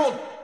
called